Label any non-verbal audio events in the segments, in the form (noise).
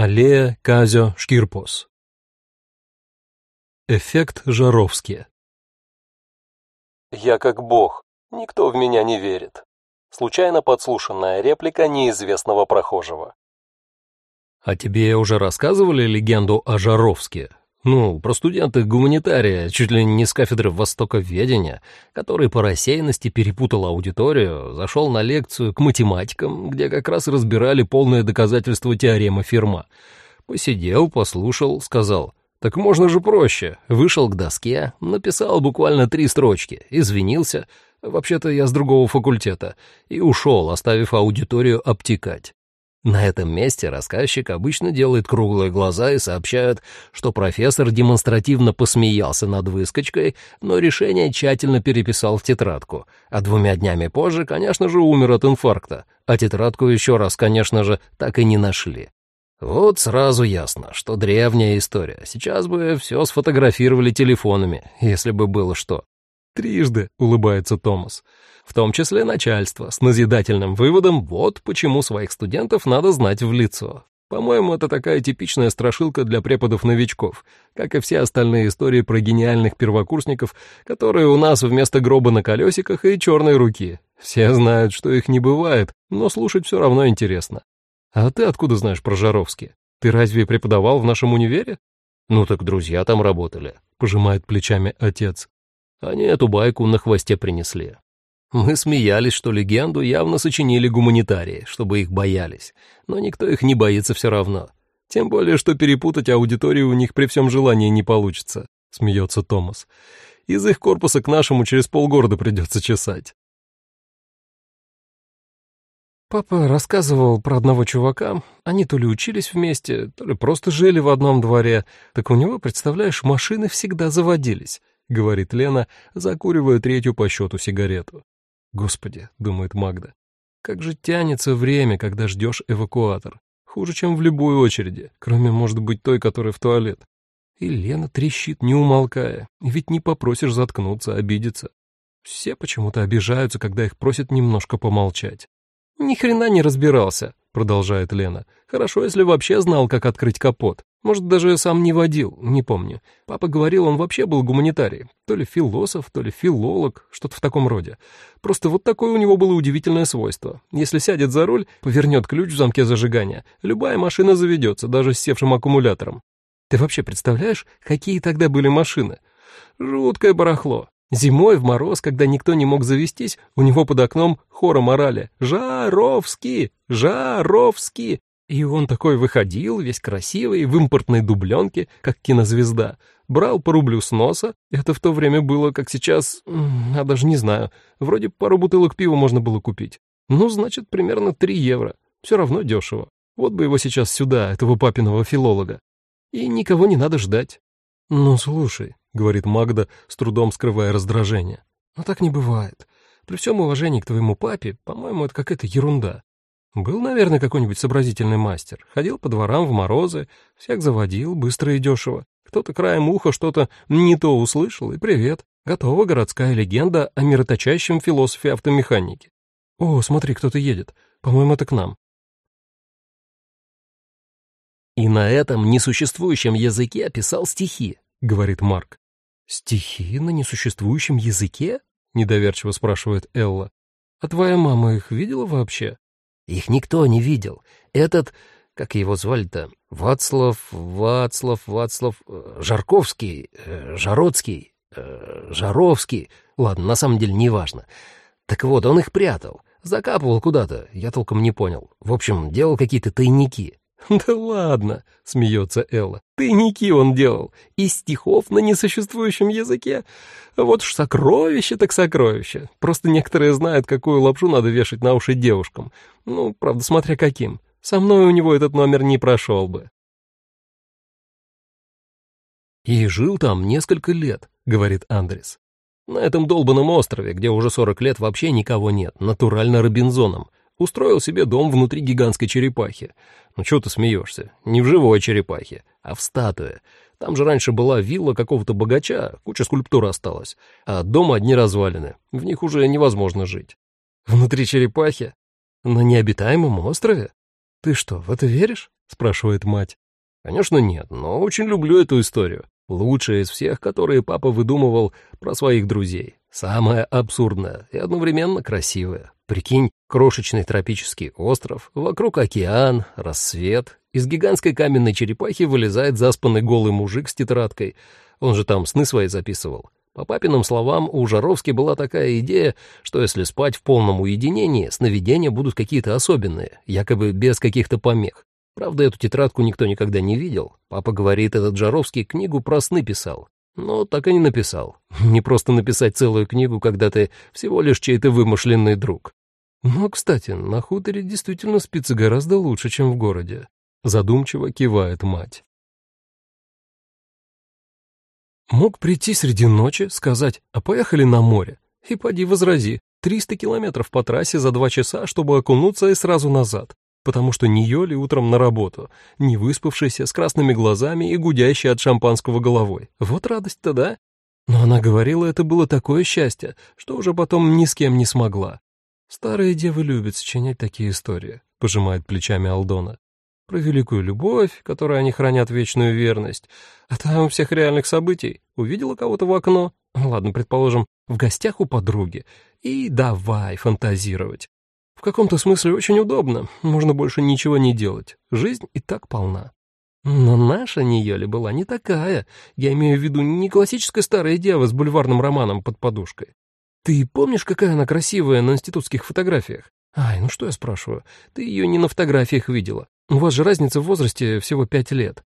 Аллея Казё Шкирпос. Эффект Жаровский. «Я как бог, никто в меня не верит». Случайно подслушанная реплика неизвестного прохожего. А тебе уже рассказывали легенду о Жаровске? Ну, про студента-гуманитария, чуть ли не с кафедры востоковедения, который по рассеянности перепутал аудиторию, зашел на лекцию к математикам, где как раз разбирали полное доказательство теоремы Ферма. Посидел, послушал, сказал, «Так можно же проще». Вышел к доске, написал буквально три строчки, извинился, вообще-то я с другого факультета, и ушел, оставив аудиторию обтекать. На этом месте рассказчик обычно делает круглые глаза и сообщает, что профессор демонстративно посмеялся над выскочкой, но решение тщательно переписал в тетрадку, а двумя днями позже, конечно же, умер от инфаркта, а тетрадку еще раз, конечно же, так и не нашли. Вот сразу ясно, что древняя история. Сейчас бы все сфотографировали телефонами, если бы было что. Трижды улыбается Томас в том числе начальство, с назидательным выводом «вот почему своих студентов надо знать в лицо». По-моему, это такая типичная страшилка для преподов-новичков, как и все остальные истории про гениальных первокурсников, которые у нас вместо гроба на колесиках и черной руки. Все знают, что их не бывает, но слушать все равно интересно. А ты откуда знаешь про Жаровский? Ты разве преподавал в нашем универе? Ну так друзья там работали, пожимает плечами отец. Они эту байку на хвосте принесли. Мы смеялись, что легенду явно сочинили гуманитарии, чтобы их боялись, но никто их не боится все равно. Тем более, что перепутать аудиторию у них при всем желании не получится, смеется Томас. Из их корпуса к нашему через полгорода придется чесать. Папа рассказывал про одного чувака. Они то ли учились вместе, то ли просто жили в одном дворе. Так у него, представляешь, машины всегда заводились, — говорит Лена, закуривая третью по счету сигарету. Господи, думает Магда, как же тянется время, когда ждешь эвакуатор. Хуже, чем в любой очереди, кроме, может быть, той, которая в туалет. И Лена трещит, не умолкая. Ведь не попросишь заткнуться, обидеться. Все почему-то обижаются, когда их просят немножко помолчать. «Ни хрена не разбирался», — продолжает Лена. «Хорошо, если вообще знал, как открыть капот. Может, даже сам не водил, не помню. Папа говорил, он вообще был гуманитарий. То ли философ, то ли филолог, что-то в таком роде. Просто вот такое у него было удивительное свойство. Если сядет за руль, повернет ключ в замке зажигания, любая машина заведется, даже с севшим аккумулятором. Ты вообще представляешь, какие тогда были машины? Жуткое барахло. Зимой в мороз, когда никто не мог завестись, у него под окном хором орали «Жаровский! Жаровский!» И он такой выходил, весь красивый, в импортной дубленке, как кинозвезда. Брал по рублю с носа. Это в то время было, как сейчас, а даже не знаю. Вроде пару бутылок пива можно было купить. Ну, значит, примерно три евро. Все равно дешево. Вот бы его сейчас сюда, этого папиного филолога. И никого не надо ждать. «Ну, слушай», — говорит Магда, с трудом скрывая раздражение. «Но так не бывает. При всем уважении к твоему папе, по-моему, это какая-то ерунда. Был, наверное, какой-нибудь сообразительный мастер. Ходил по дворам в морозы, всех заводил, быстро и дешево. Кто-то краем уха что-то не то услышал, и привет. Готова городская легенда о мироточащем философе-автомеханике. О, смотри, кто-то едет. По-моему, это к нам. И на этом несуществующем языке писал стихи, говорит Марк. Стихи на несуществующем языке? Недоверчиво спрашивает Элла. А твоя мама их видела вообще? Их никто не видел. Этот, как его звали-то, Вацлав, Вацлав, Вацлав, э, Жарковский, э, Жароцкий, э, Жаровский. Ладно, на самом деле неважно. Так вот, он их прятал, закапывал куда-то, я толком не понял. В общем, делал какие-то тайники. (laughs) «Да ладно», — смеется Элла, — «тайники он делал, из стихов на несуществующем языке. Вот ж сокровище так сокровище. Просто некоторые знают, какую лапшу надо вешать на уши девушкам. Ну, правда, смотря каким. Со мной у него этот номер не прошел бы». «И жил там несколько лет», — говорит Андрес. «На этом долбанном острове, где уже сорок лет вообще никого нет, натурально Робинзоном. Устроил себе дом внутри гигантской черепахи. Ну чего ты смеешься? Не в живой черепахе, а в статуе. Там же раньше была вилла какого-то богача, куча скульптур осталась, а дома одни развалины. В них уже невозможно жить. Внутри черепахи? На необитаемом острове? Ты что, в это веришь? спрашивает мать. Конечно, нет, но очень люблю эту историю. Лучшая из всех, которые папа выдумывал про своих друзей. Самая абсурдная и одновременно красивая. Прикинь, крошечный тропический остров, вокруг океан, рассвет. Из гигантской каменной черепахи вылезает заспанный голый мужик с тетрадкой. Он же там сны свои записывал. По папиным словам, у Жаровски была такая идея, что если спать в полном уединении, сновидения будут какие-то особенные, якобы без каких-то помех. Правда, эту тетрадку никто никогда не видел. Папа говорит, этот Жаровский книгу про сны писал. Но так и не написал. (laughs) Не просто написать целую книгу, когда ты всего лишь чей-то вымышленный друг. Но, кстати, на хуторе действительно спится гораздо лучше, чем в городе. Задумчиво кивает мать. Мог прийти среди ночи, сказать, а поехали на море. И поди возрази, 300 километров по трассе за два часа, чтобы окунуться и сразу назад потому что не Йоли утром на работу, не выспавшийся, с красными глазами и гудящий от шампанского головой. Вот радость-то, да? Но она говорила, это было такое счастье, что уже потом ни с кем не смогла. Старые девы любят сочинять такие истории, пожимает плечами Алдона. Про великую любовь, которой они хранят вечную верность. А там всех реальных событий. Увидела кого-то в окно, ладно, предположим, в гостях у подруги, и давай фантазировать. В каком-то смысле очень удобно, можно больше ничего не делать. Жизнь и так полна. Но наша Ниёли была не такая. Я имею в виду не классическая старая дева с бульварным романом под подушкой. Ты помнишь, какая она красивая на институтских фотографиях? Ай, ну что я спрашиваю? Ты ее не на фотографиях видела. У вас же разница в возрасте всего пять лет.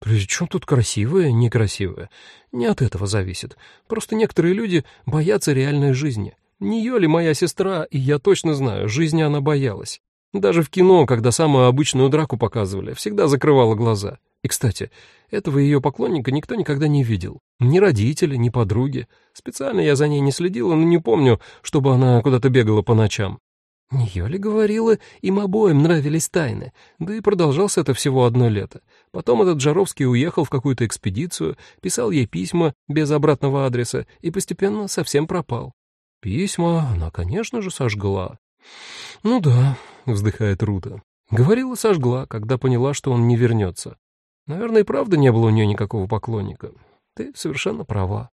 При чем тут красивая, некрасивая? Не от этого зависит. Просто некоторые люди боятся реальной жизни. Не ее ли моя сестра, и я точно знаю, жизни она боялась. Даже в кино, когда самую обычную драку показывали, всегда закрывала глаза. И, кстати, этого ее поклонника никто никогда не видел. Ни родители, ни подруги. Специально я за ней не следила, но не помню, чтобы она куда-то бегала по ночам. Нее ли говорила, им обоим нравились тайны, да и продолжался это всего одно лето. Потом этот Жаровский уехал в какую-то экспедицию, писал ей письма без обратного адреса и постепенно совсем пропал. Письма она, конечно же, сожгла. Ну да, вздыхает Рута. Говорила, сожгла, когда поняла, что он не вернется. Наверное, и правда не было у нее никакого поклонника. Ты совершенно права.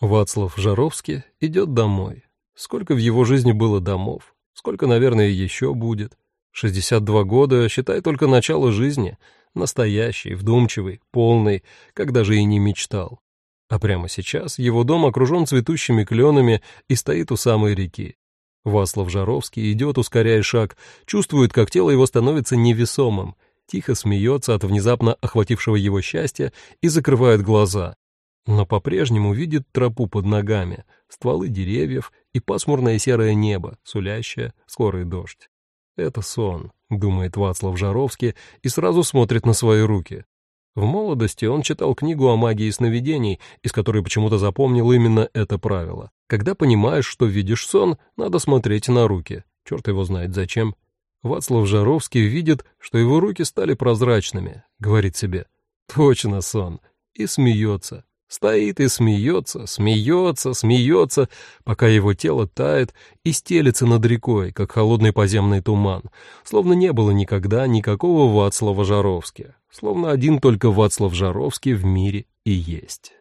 Вацлав Жаровский идет домой. Сколько в его жизни было домов, сколько, наверное, еще будет. 62 года, считай только начало жизни, настоящий, вдумчивый, полный, как даже и не мечтал. А прямо сейчас его дом окружен цветущими кленами и стоит у самой реки. Васлов Жаровский идет, ускоряя шаг, чувствует, как тело его становится невесомым, тихо смеется от внезапно охватившего его счастья и закрывает глаза. Но по-прежнему видит тропу под ногами, стволы деревьев и пасмурное серое небо, сулящее скорый дождь. «Это сон», — думает Вацлав Жаровский и сразу смотрит на свои руки. В молодости он читал книгу о магии сновидений, из которой почему-то запомнил именно это правило. Когда понимаешь, что видишь сон, надо смотреть на руки. Черт его знает зачем. Вацлав Жаровский видит, что его руки стали прозрачными, говорит себе «Точно сон» и смеется. Стоит и смеется, смеется, смеется, пока его тело тает и стелется над рекой, как холодный поземный туман, словно не было никогда никакого Вацлава Жаровски словно один только Вацлав Жаровский в мире и есть.